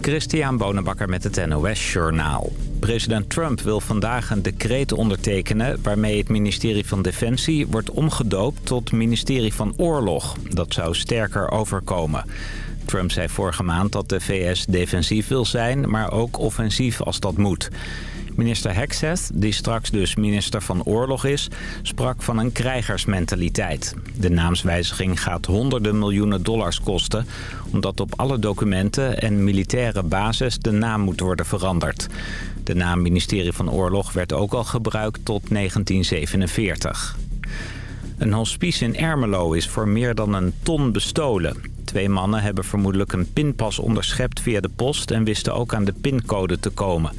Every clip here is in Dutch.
Christian Bonenbakker met het NOS Journaal. President Trump wil vandaag een decreet ondertekenen... waarmee het ministerie van Defensie wordt omgedoopt tot ministerie van Oorlog. Dat zou sterker overkomen. Trump zei vorige maand dat de VS defensief wil zijn, maar ook offensief als dat moet. Minister Hexeth, die straks dus minister van Oorlog is, sprak van een krijgersmentaliteit. De naamswijziging gaat honderden miljoenen dollars kosten... omdat op alle documenten en militaire basis de naam moet worden veranderd. De naam ministerie van Oorlog werd ook al gebruikt tot 1947. Een hospice in Ermelo is voor meer dan een ton bestolen. Twee mannen hebben vermoedelijk een pinpas onderschept via de post... en wisten ook aan de pincode te komen.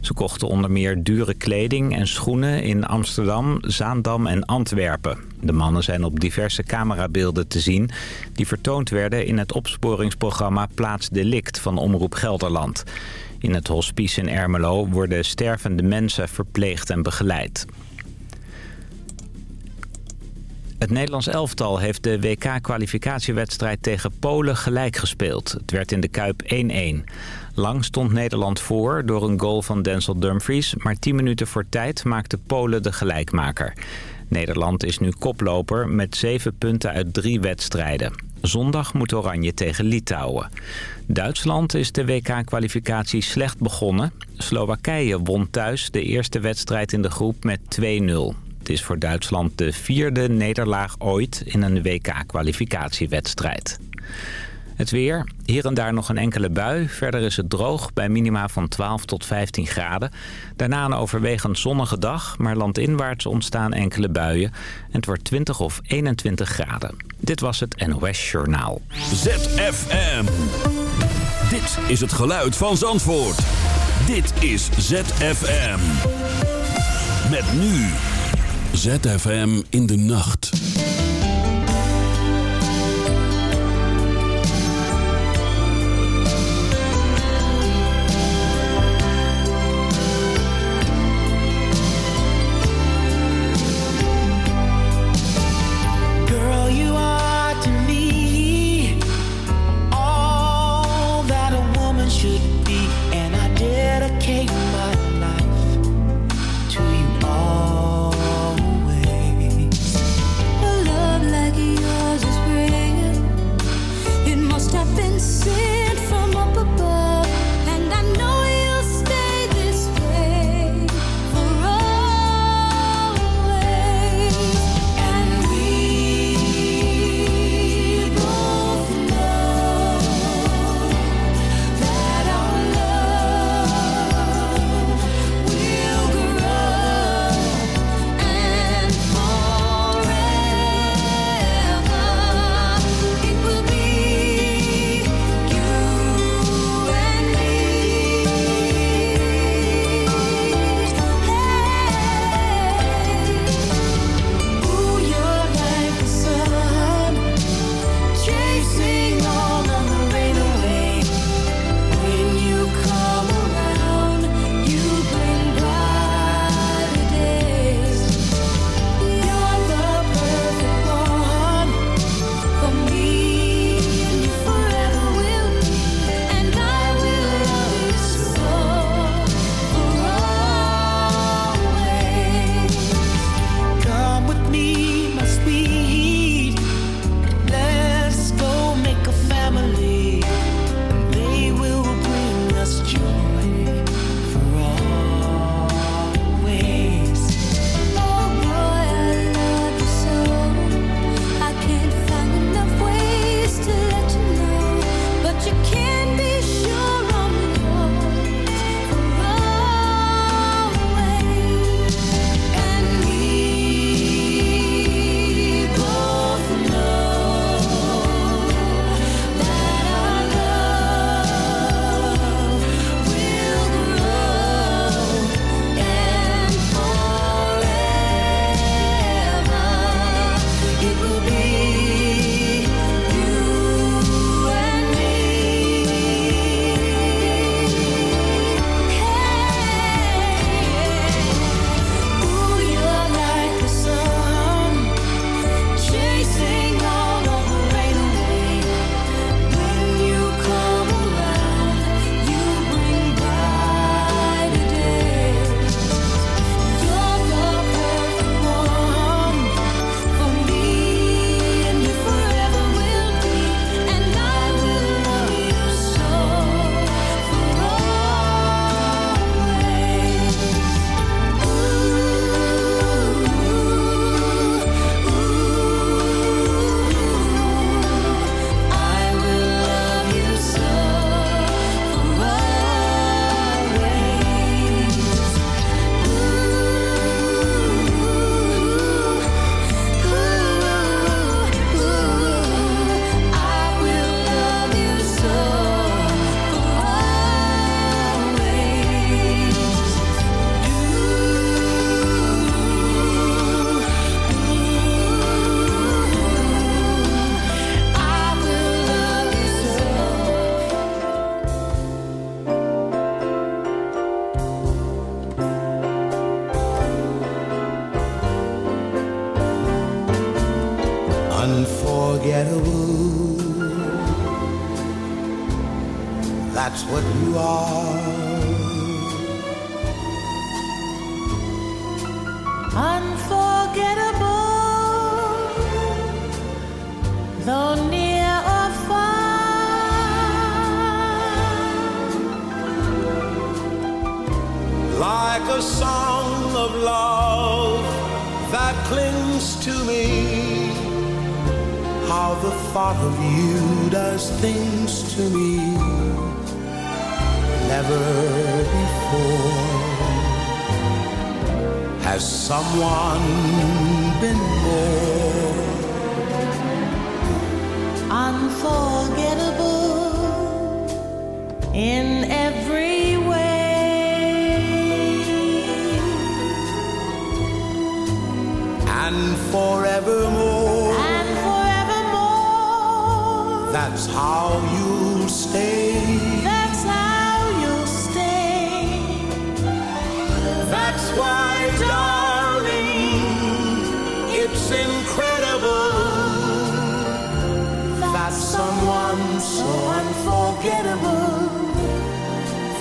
Ze kochten onder meer dure kleding en schoenen in Amsterdam, Zaandam en Antwerpen. De mannen zijn op diverse camerabeelden te zien... die vertoond werden in het opsporingsprogramma Plaats Delict van Omroep Gelderland. In het hospice in Ermelo worden stervende mensen verpleegd en begeleid. Het Nederlands elftal heeft de WK-kwalificatiewedstrijd tegen Polen gelijk gespeeld. Het werd in de Kuip 1-1. Lang stond Nederland voor door een goal van Denzel Dumfries... maar 10 minuten voor tijd maakte Polen de gelijkmaker. Nederland is nu koploper met 7 punten uit drie wedstrijden. Zondag moet Oranje tegen Litouwen. Duitsland is de WK-kwalificatie slecht begonnen. Slowakije won thuis de eerste wedstrijd in de groep met 2-0. Het is voor Duitsland de vierde nederlaag ooit in een WK-kwalificatiewedstrijd. Het weer. Hier en daar nog een enkele bui. Verder is het droog bij minima van 12 tot 15 graden. Daarna een overwegend zonnige dag, maar landinwaarts ontstaan enkele buien. En het wordt 20 of 21 graden. Dit was het NOS Journaal. ZFM. Dit is het geluid van Zandvoort. Dit is ZFM. Met nu... ZFM in de nacht.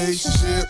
Relationship,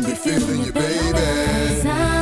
be feeling you, baby.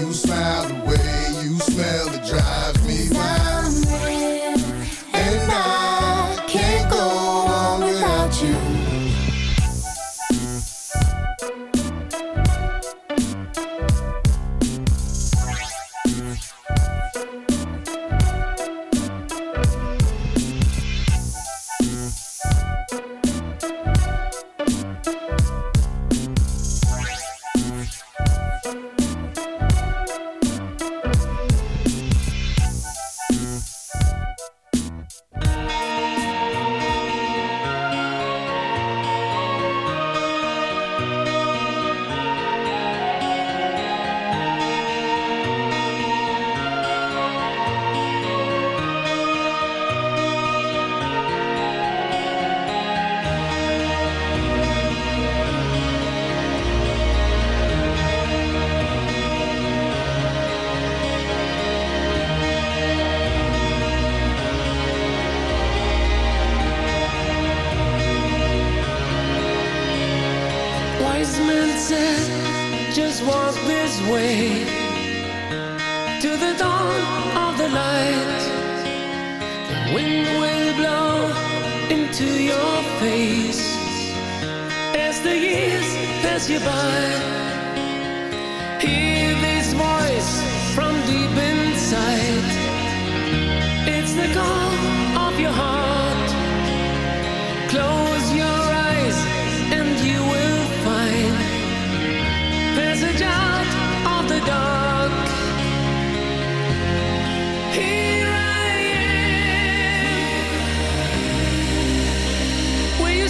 you smile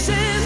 kisses.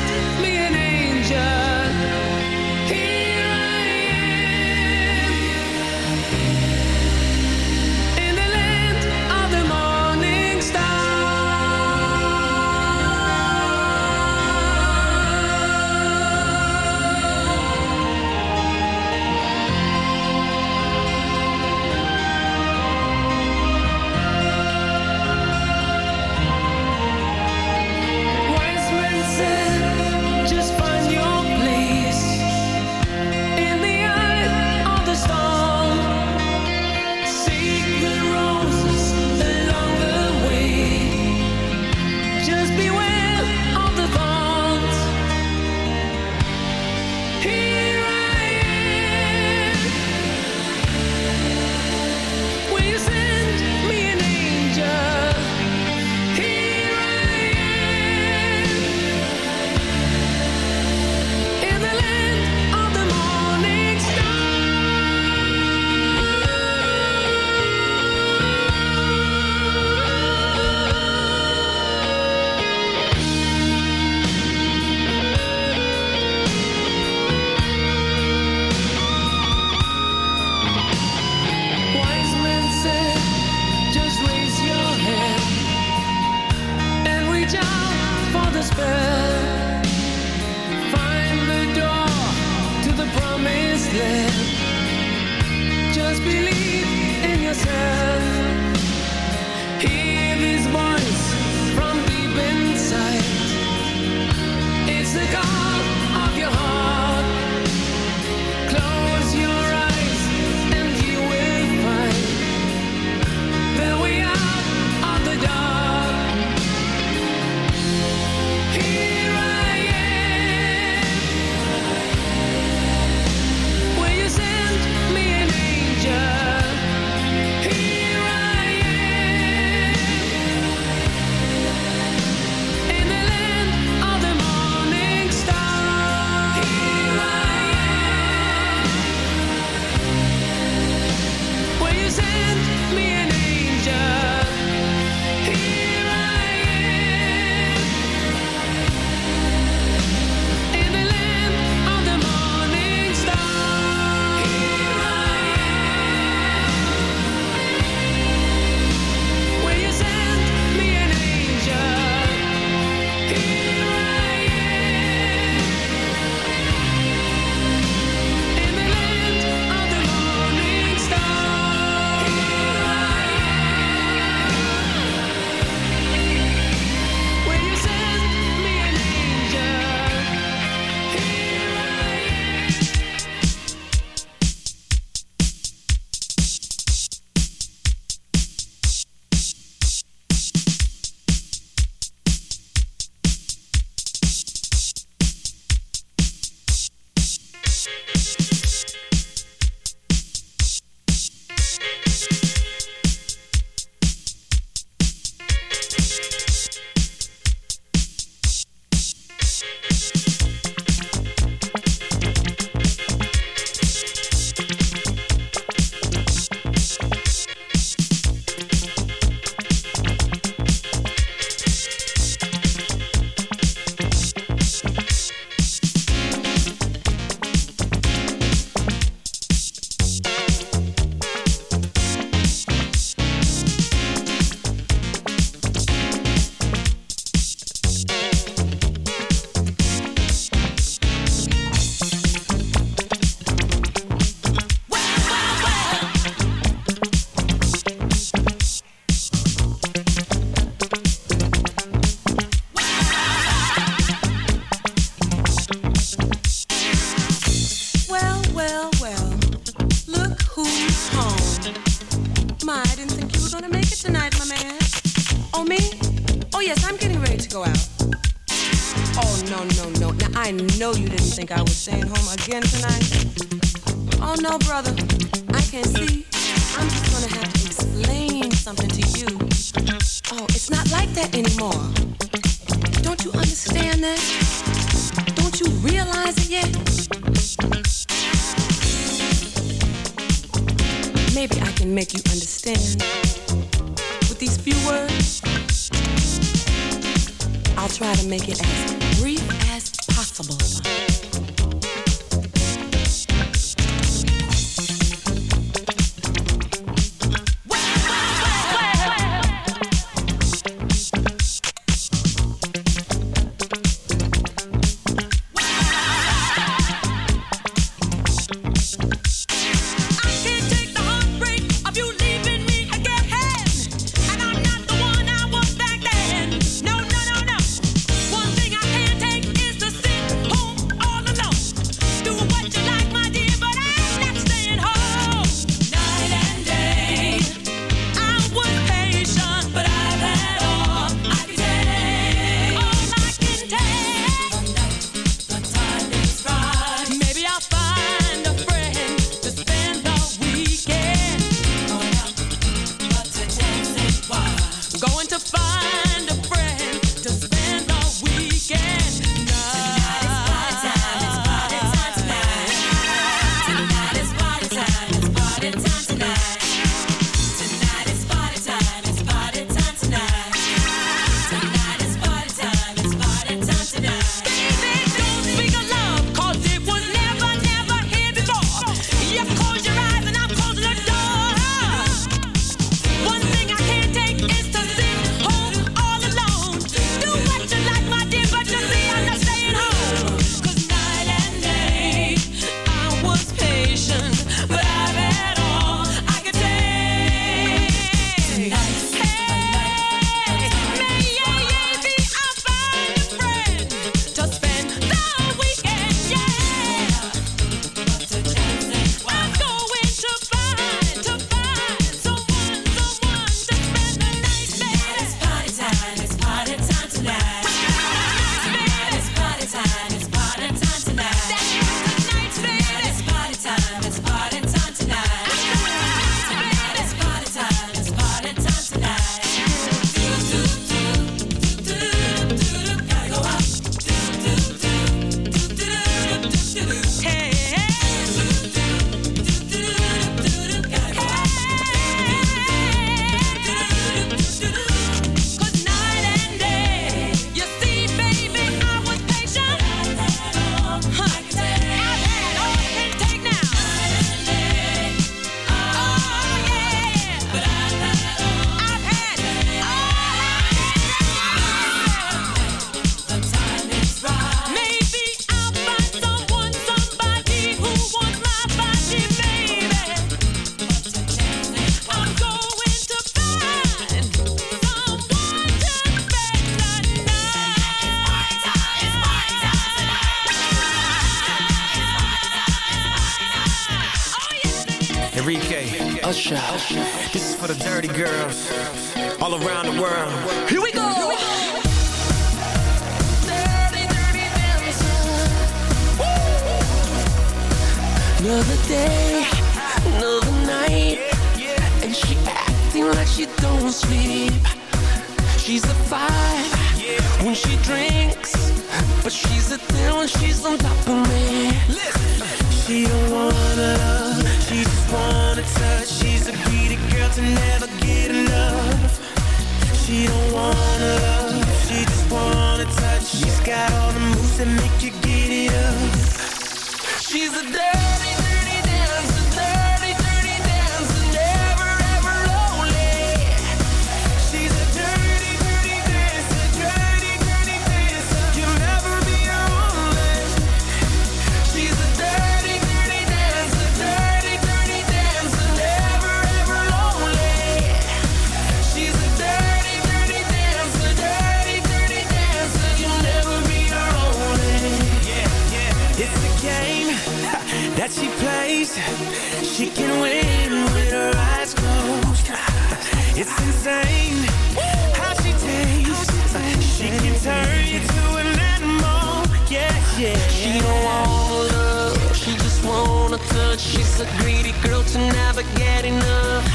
She's a greedy girl to never get enough.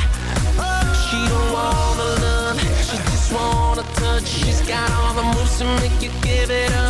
She don't want the love, she just wanna touch. She's got all the moves to make you give it up.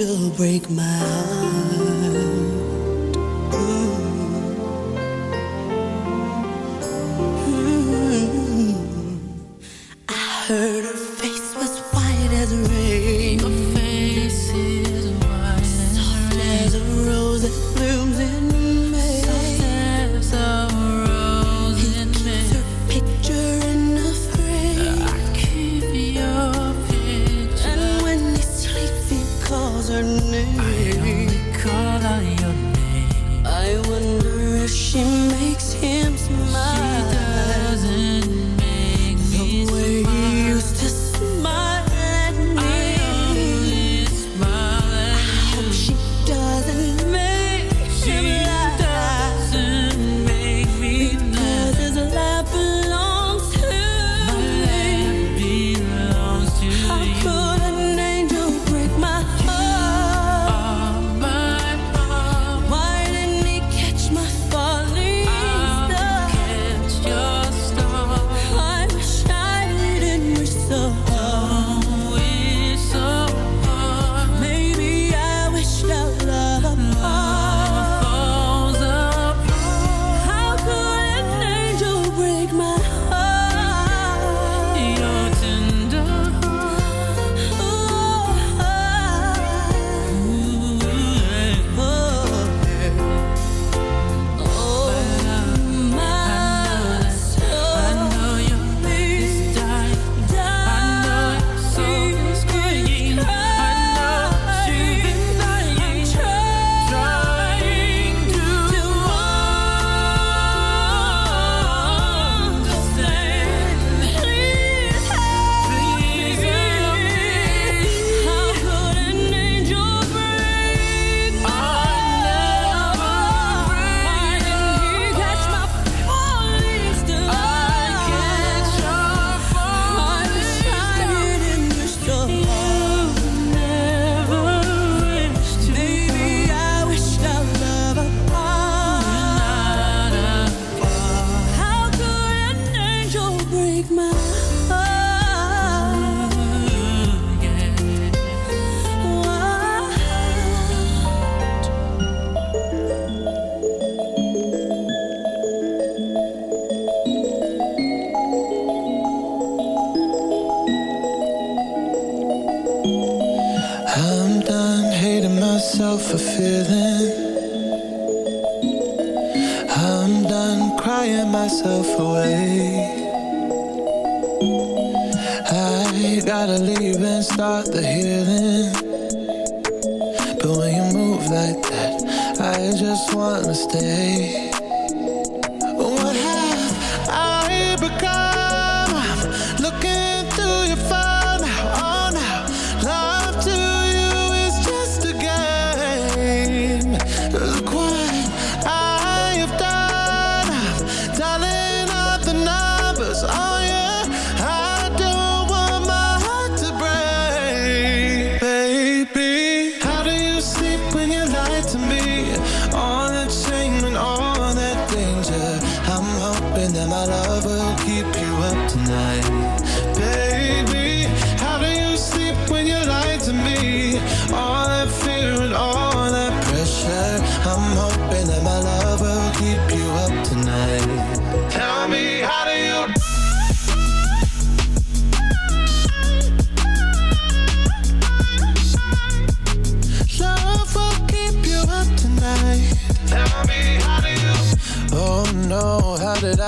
angel break my heart.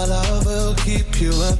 my love will keep you up.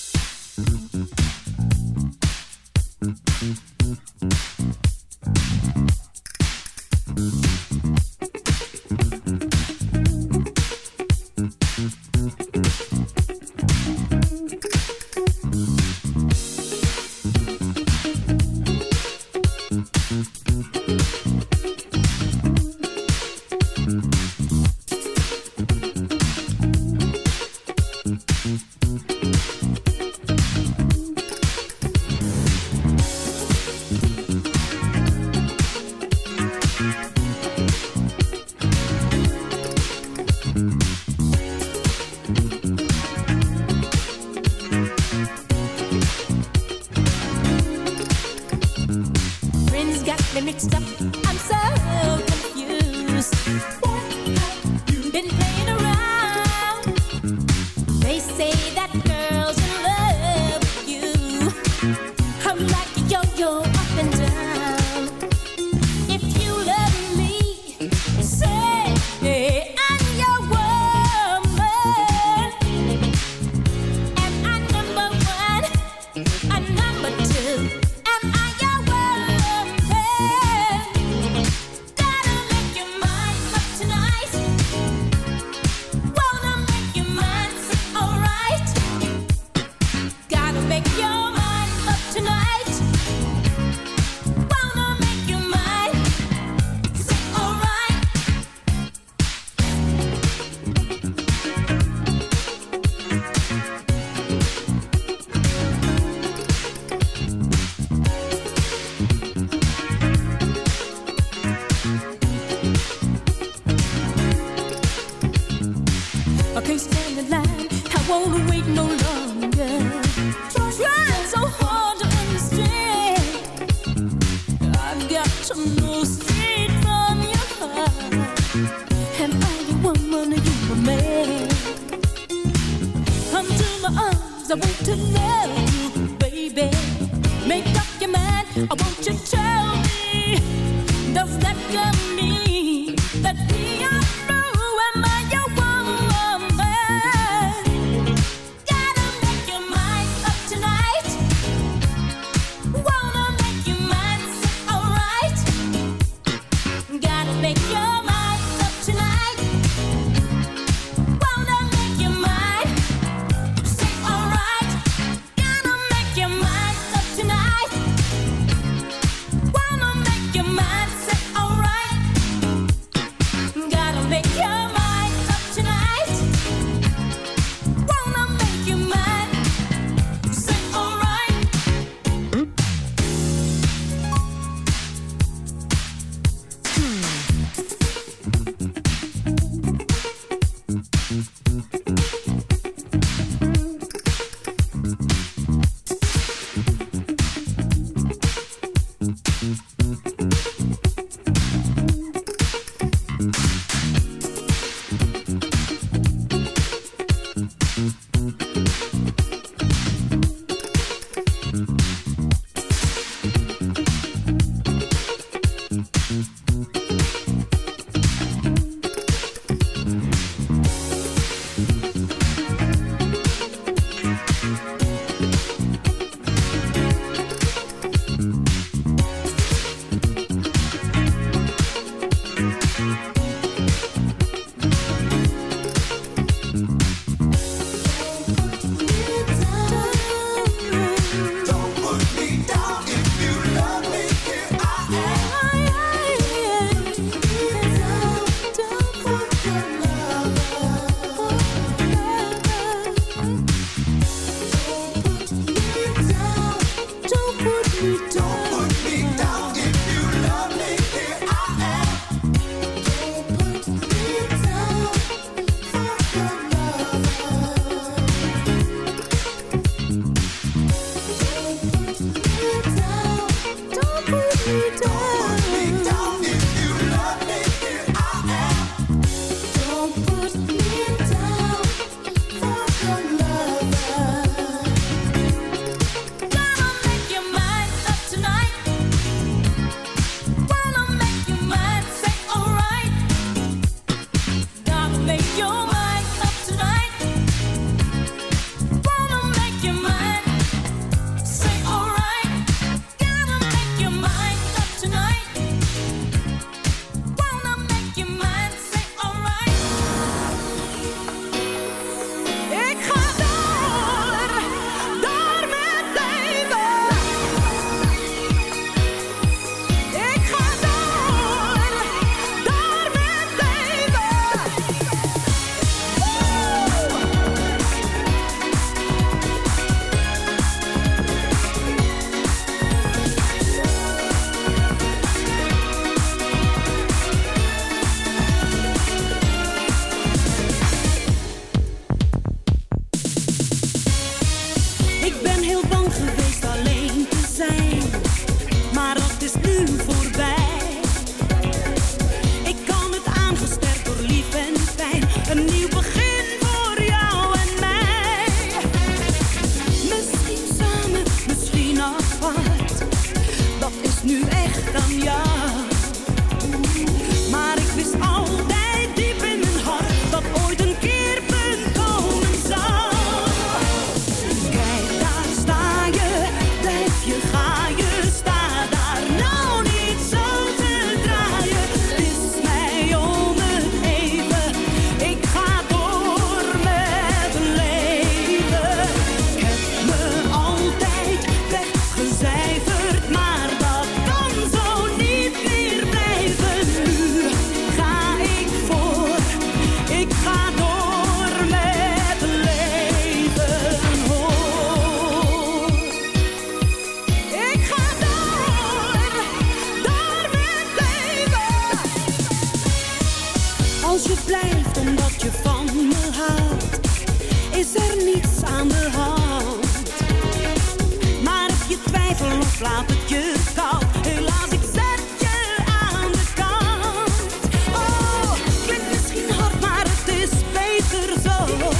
Oh.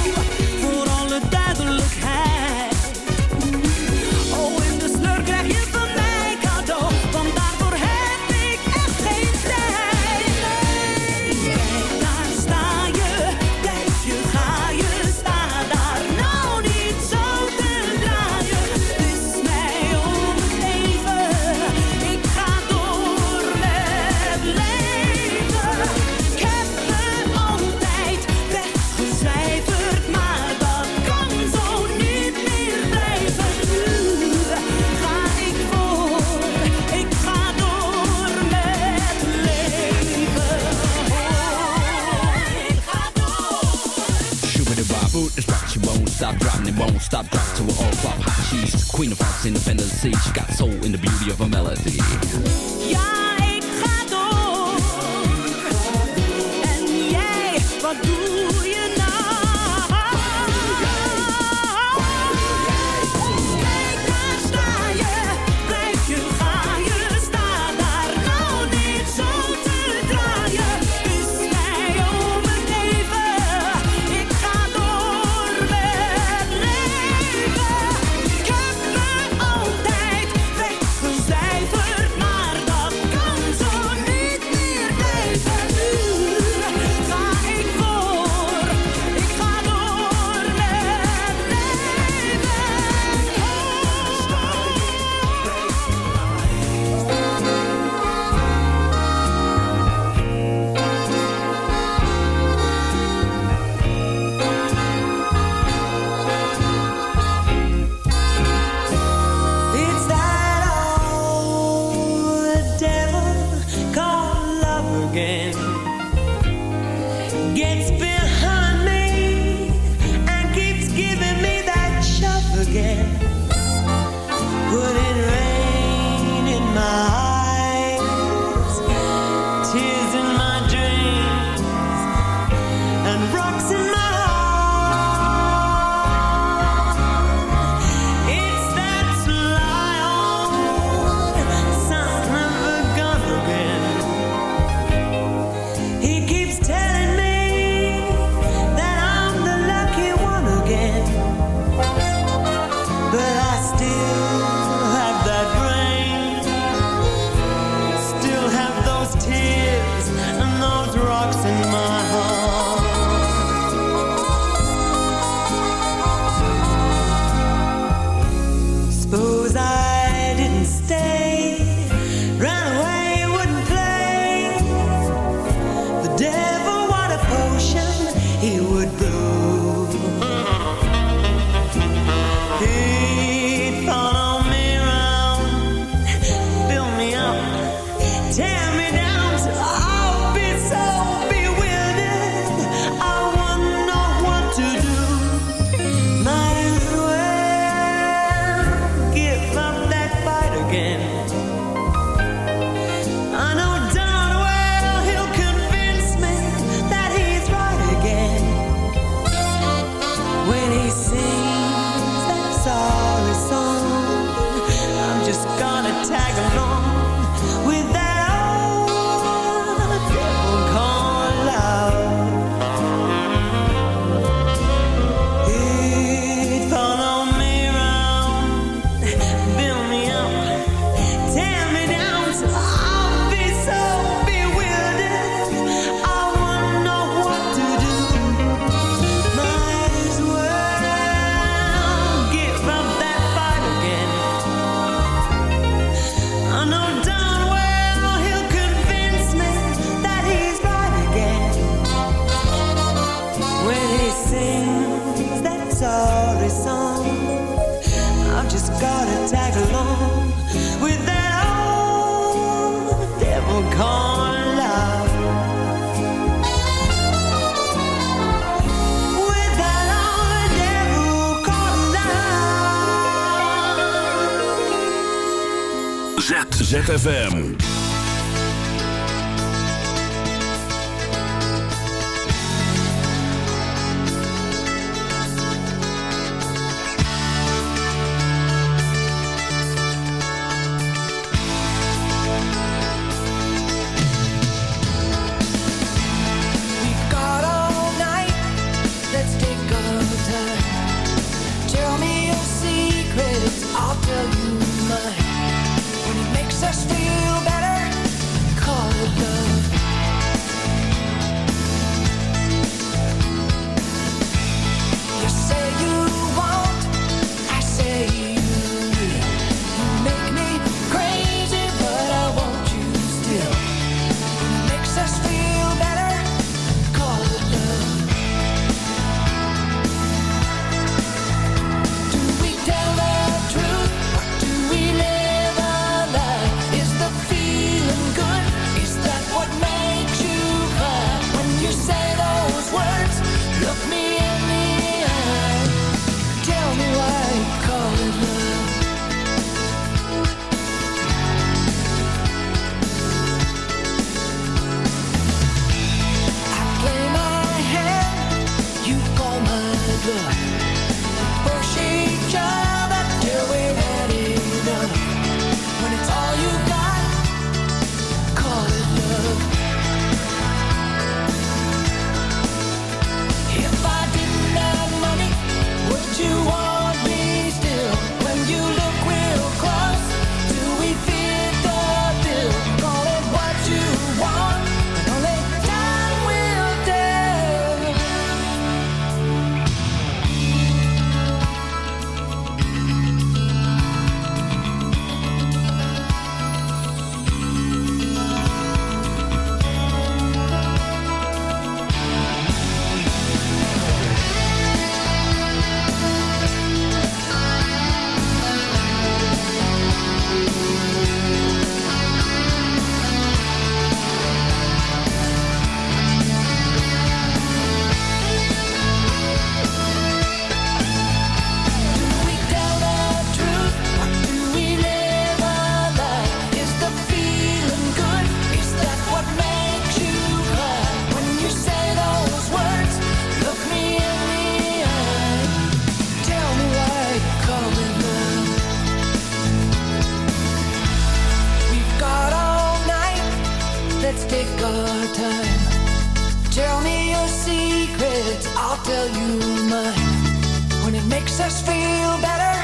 mind when it makes us feel better.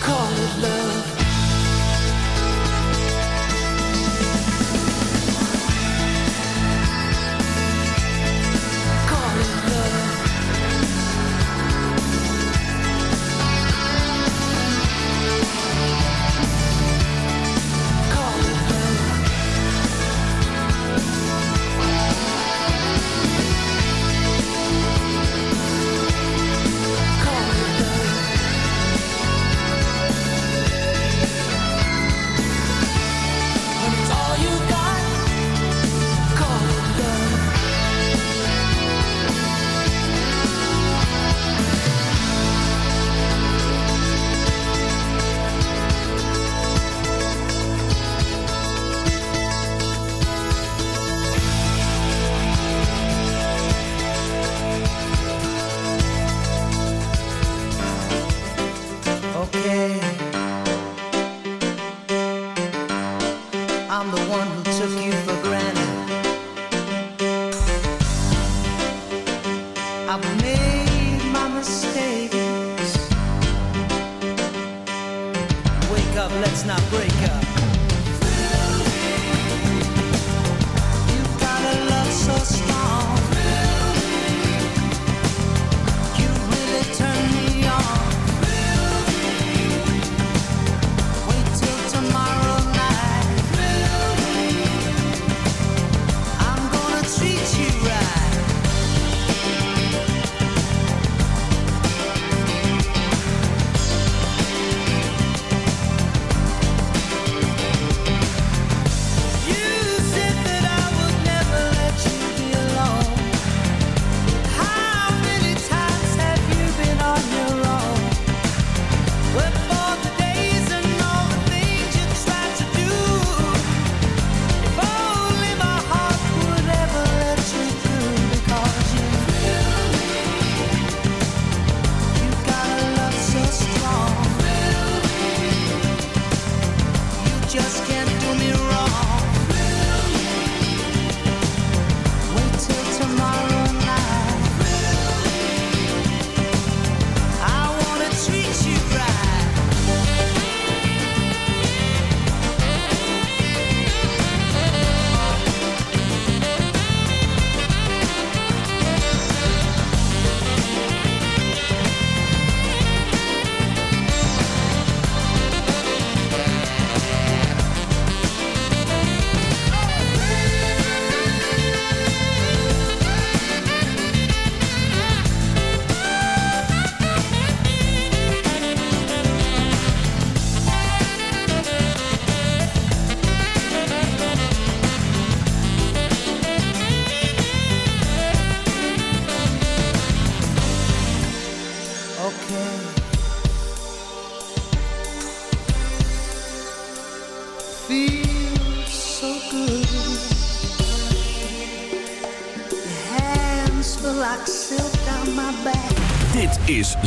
Call it love.